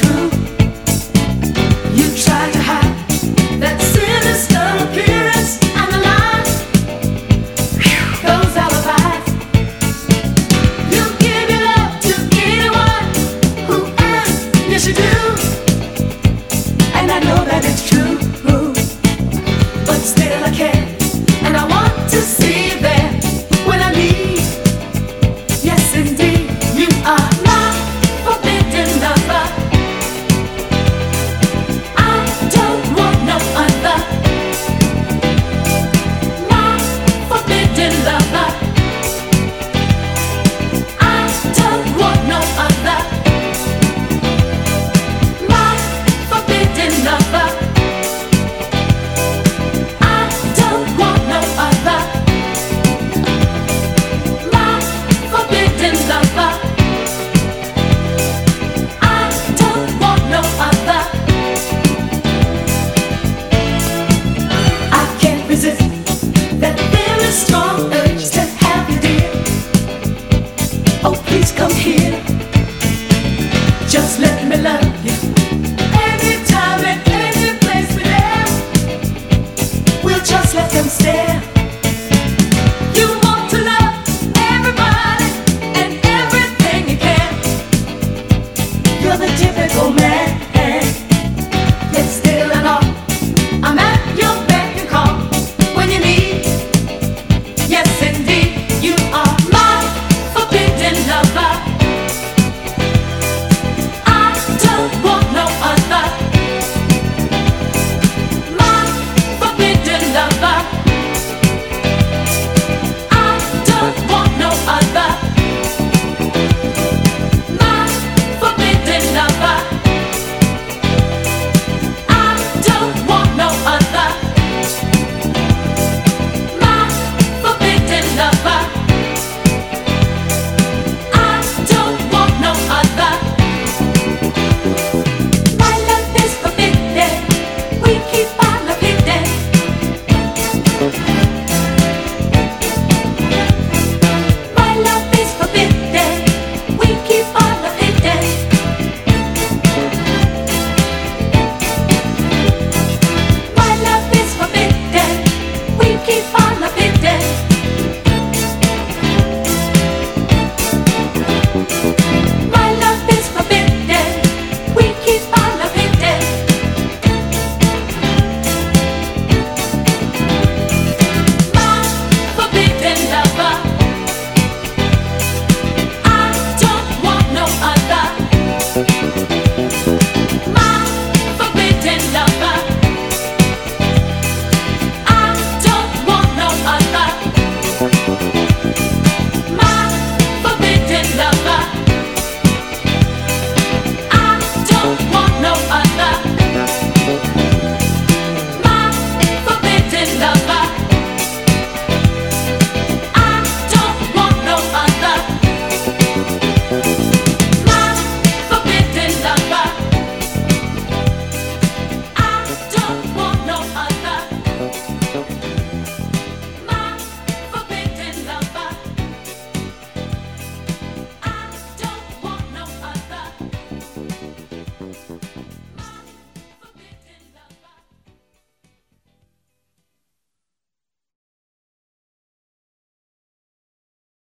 true.